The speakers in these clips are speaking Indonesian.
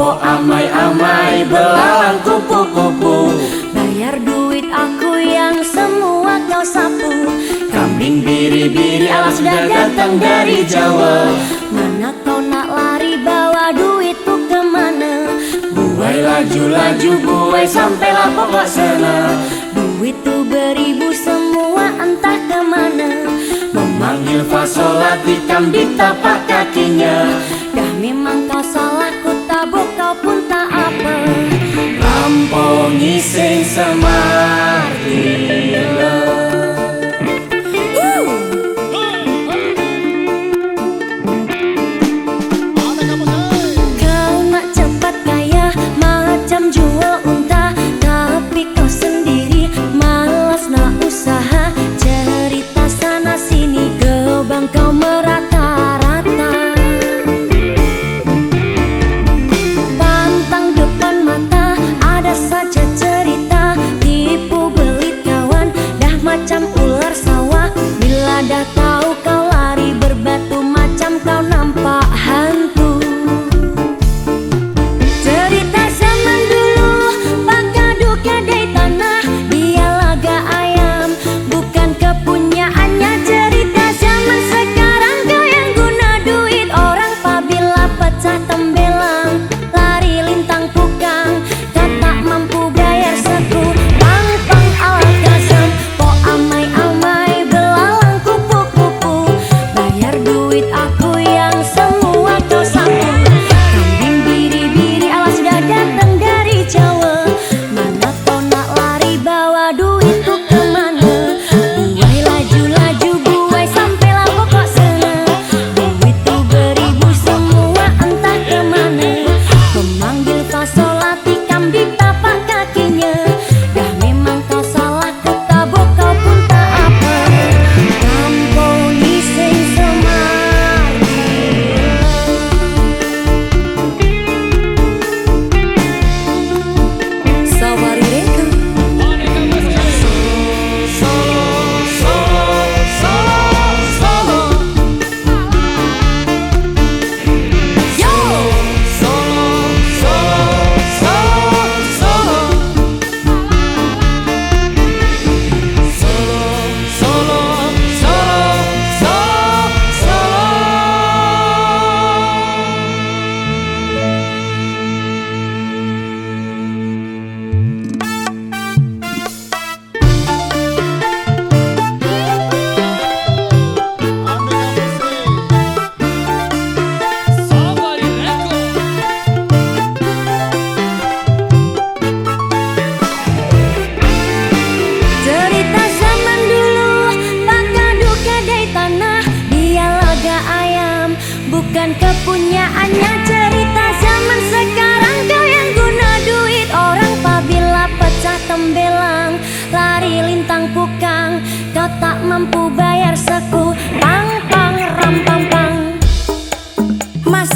Po amai-amai belalang kupu-kupu Bayar duit aku yang semua kau sapu. Kambing biri-biri alas sudah datang dari Jawa. Mana kau nak lari bawa duitku ke mana? Buai laju-laju buai sampailah pokok sana. Duit tu beribu semua entah ke mana. Memanggil fasolat di kambing tapak kakinya. Dah memang kau salah kok tak apa. Rampongi sing semar.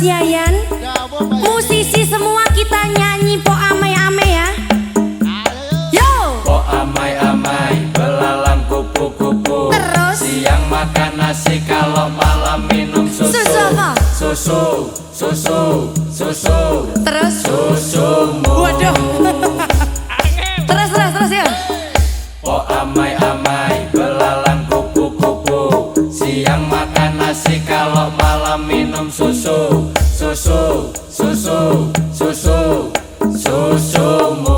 Yayan Musisi semua kita nyanyi po amai-amai ya. Yo. Po amai-amai belalang kupu-kupu. Terus. Siang makan nasi kalau malam minum susu. Susu apa? Susu, susu, susu. kalau malam minum susu susu susu susu susu, susu.